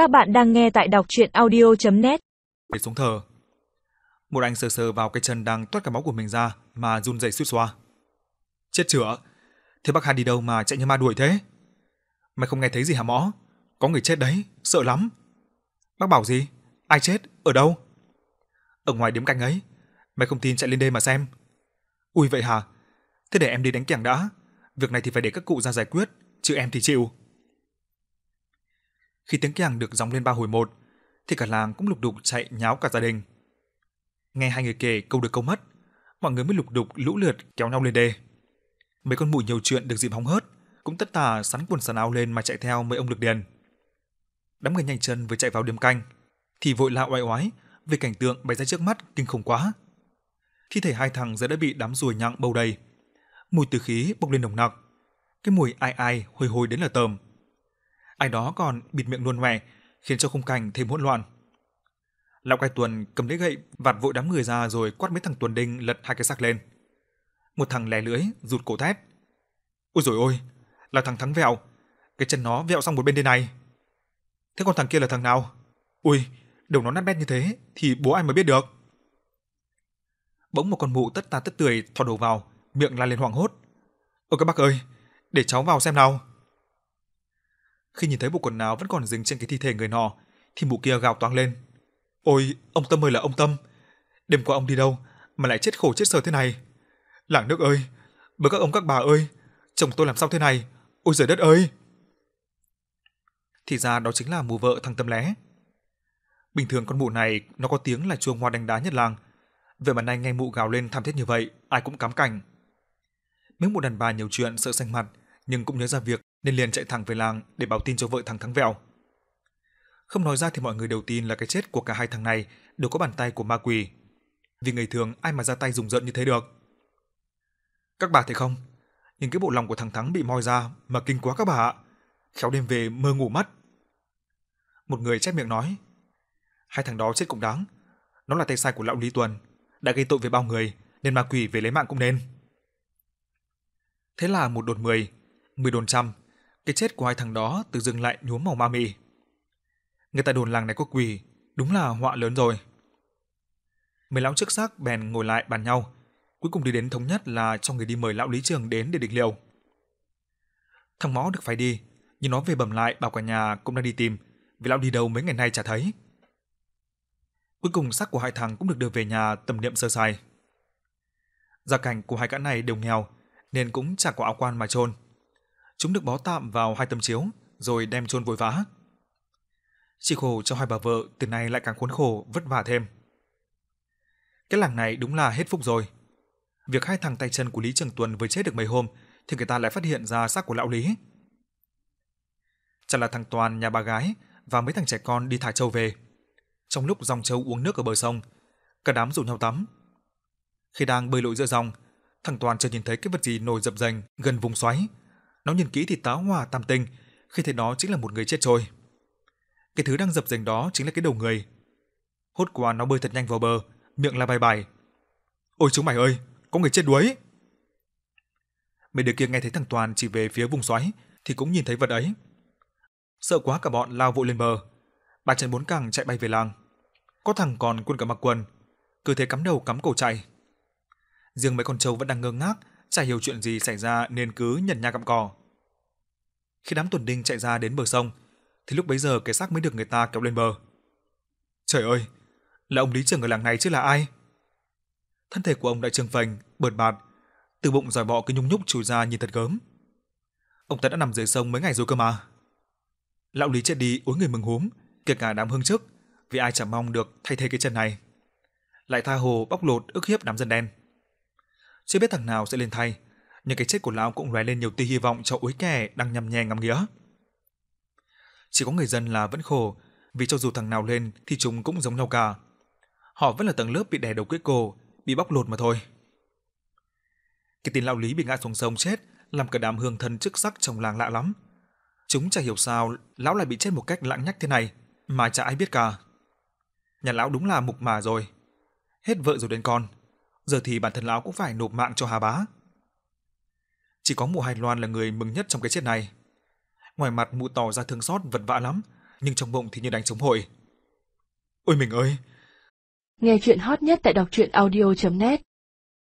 Các bạn đang nghe tại đọc chuyện audio.net Để xuống thở. Một anh sờ sờ vào cái chân đang toát cả máu của mình ra mà run rẩy suýt xoa. Chết chữa. Thế bác Hàn đi đâu mà chạy như ma đuổi thế? Mày không nghe thấy gì hả mõ? Có người chết đấy, sợ lắm. Bác bảo gì? Ai chết? Ở đâu? Ở ngoài điếm canh ấy. Mày không tin chạy lên đây mà xem. Ui vậy hả? Thế để em đi đánh kẻng đã. Việc này thì phải để các cụ ra giải quyết, chứ em thì chịu. Khi tiếng kèn được gióng lên ba hồi một, thì cả làng cũng lục đục chạy nháo cả gia đình. Nghe hai người kể câu được câu mất, mọi người mới lục đục lũ lượt kéo nhau lên đê. Mấy con mụi nhiều chuyện được dịp hóng hớt, cũng tất tả sắn quần sắn áo lên mà chạy theo mấy ông lực điền. Đám người nhanh chân vừa chạy vào điểm canh, thì vội la oai oái vì cảnh tượng bày ra trước mắt kinh khủng quá. Thi thể hai thằng giờ đã bị đám ruồi nhặng bầu đầy. Mùi từ khí bốc lên nồng nặc. Cái mùi ai ai hồi hồi đến là tởm ai đó còn bịt miệng luôn ngoe, khiến cho khung cảnh thêm hỗn loạn. Lão Cai Tuần cầm lấy gậy vạt vội đám người ra rồi quát mấy thằng Tuần Đinh lật hai cái xác lên. Một thằng lè lưỡi rụt cổ thét. Ôi rồi ôi, là thằng thắng vẹo, cái chân nó vẹo sang một bên đây này. Thế còn thằng kia là thằng nào? Ui, đầu nó nát bét như thế thì bố ai mới biết được. Bỗng một con mụ tất ta tất tươi thò đầu vào, miệng la lên hoảng hốt. Ôi các bác ơi, để cháu vào xem nào. Khi nhìn thấy bộ quần áo vẫn còn dính trên cái thi thể người nọ, thì mụ kia gào toáng lên. Ôi, ông Tâm ơi là ông Tâm. Đêm qua ông đi đâu mà lại chết khổ chết sở thế này? Làng nước ơi, với các ông các bà ơi, chồng tôi làm sao thế này? Ôi trời đất ơi! Thì ra đó chính là mụ vợ thằng Tâm lé. Bình thường con mụ này nó có tiếng là chuông hoa đánh đá nhất làng. Vậy mà nay nghe mụ gào lên thảm thiết như vậy, ai cũng cám cảnh. Mấy mụ đàn bà nhiều chuyện sợ xanh mặt, nhưng cũng nhớ ra việc nên liền chạy thẳng về làng để báo tin cho vợ thằng Thắng Vẹo. Không nói ra thì mọi người đều tin là cái chết của cả hai thằng này đều có bàn tay của ma quỷ. Vì người thường ai mà ra tay dùng giận như thế được. Các bà thấy không? Nhìn cái bộ lòng của thằng Thắng bị moi ra mà kinh quá các bà ạ. Khéo đêm về mơ ngủ mất. Một người chép miệng nói. Hai thằng đó chết cũng đáng. Nó là tay sai của lão Lý Tuần. Đã gây tội với bao người nên ma quỷ về lấy mạng cũng nên. Thế là một đồn mười, mười đồn trăm, cái chết của hai thằng đó tự dưng lại nhuốm màu ma mị. Người ta đồn làng này có quỷ, đúng là họa lớn rồi. Mấy lão chức sắc bèn ngồi lại bàn nhau, cuối cùng đi đến thống nhất là cho người đi mời lão lý trường đến để định liệu. Thằng mõ được phải đi, nhưng nó về bẩm lại bảo cả nhà cũng đang đi tìm, vì lão đi đâu mấy ngày nay chả thấy. Cuối cùng xác của hai thằng cũng được đưa về nhà tầm niệm sơ sài. Gia cảnh của hai gã này đều nghèo, nên cũng chẳng có áo quan mà trôn Chúng được bó tạm vào hai tấm chiếu rồi đem chôn vội vã. Chỉ khổ cho hai bà vợ từ nay lại càng khốn khổ vất vả thêm. Cái làng này đúng là hết phúc rồi. Việc hai thằng tay chân của Lý Trường Tuần vừa chết được mấy hôm thì người ta lại phát hiện ra xác của lão Lý. Chẳng là thằng Toàn nhà bà gái và mấy thằng trẻ con đi thả trâu về. Trong lúc dòng trâu uống nước ở bờ sông, cả đám rủ nhau tắm. Khi đang bơi lội giữa dòng, thằng Toàn chợt nhìn thấy cái vật gì nổi dập dềnh gần vùng xoáy. Nó nhìn kỹ thì táo hỏa tam tinh, khi thấy đó chính là một người chết trôi. Cái thứ đang dập dềnh đó chính là cái đầu người. Hốt quá nó bơi thật nhanh vào bờ, miệng la bài bài. Ôi chúng mày ơi, có người chết đuối. Mấy đứa kia nghe thấy thằng Toàn chỉ về phía vùng xoáy thì cũng nhìn thấy vật ấy. Sợ quá cả bọn lao vội lên bờ. Ba chân bốn cẳng chạy bay về làng. Có thằng còn quên cả mặc quần, cứ thế cắm đầu cắm cổ chạy. Riêng mấy con trâu vẫn đang ngơ ngác, chả hiểu chuyện gì xảy ra nên cứ nhẩn nha cặm cò. Khi đám tuần đinh chạy ra đến bờ sông, thì lúc bấy giờ cái xác mới được người ta kéo lên bờ. Trời ơi, là ông lý trưởng ở làng này chứ là ai? Thân thể của ông đã trương phình, bợt bạt, từ bụng dòi bọ cứ nhung nhúc chui ra nhìn thật gớm. Ông ta đã nằm dưới sông mấy ngày rồi cơ mà. Lão lý chết đi uống người mừng húm, kể cả đám hương chức, vì ai chẳng mong được thay thế cái chân này. Lại tha hồ bóc lột ức hiếp đám dân đen. Chưa biết thằng nào sẽ lên thay, nhưng cái chết của lão cũng lóe lên nhiều tia hy vọng cho úi kẻ đang nhằm nhè ngắm nghía. Chỉ có người dân là vẫn khổ, vì cho dù thằng nào lên thì chúng cũng giống nhau cả. Họ vẫn là tầng lớp bị đè đầu quế cổ, bị bóc lột mà thôi. Cái tin lão Lý bị ngã xuống sông chết làm cả đám hương thân chức sắc trong làng lạ lắm. Chúng chả hiểu sao lão lại bị chết một cách lãng nhách thế này, mà chả ai biết cả. Nhà lão đúng là mục mà rồi. Hết vợ rồi đến con, giờ thì bản thân lão cũng phải nộp mạng cho Hà Bá. Chỉ có mụ Hải Loan là người mừng nhất trong cái chết này. Ngoài mặt mụ tỏ ra thương xót vật vã lắm, nhưng trong bụng thì như đánh trống hội. Ôi mình ơi! Nghe chuyện hot nhất tại đọc truyện audio.net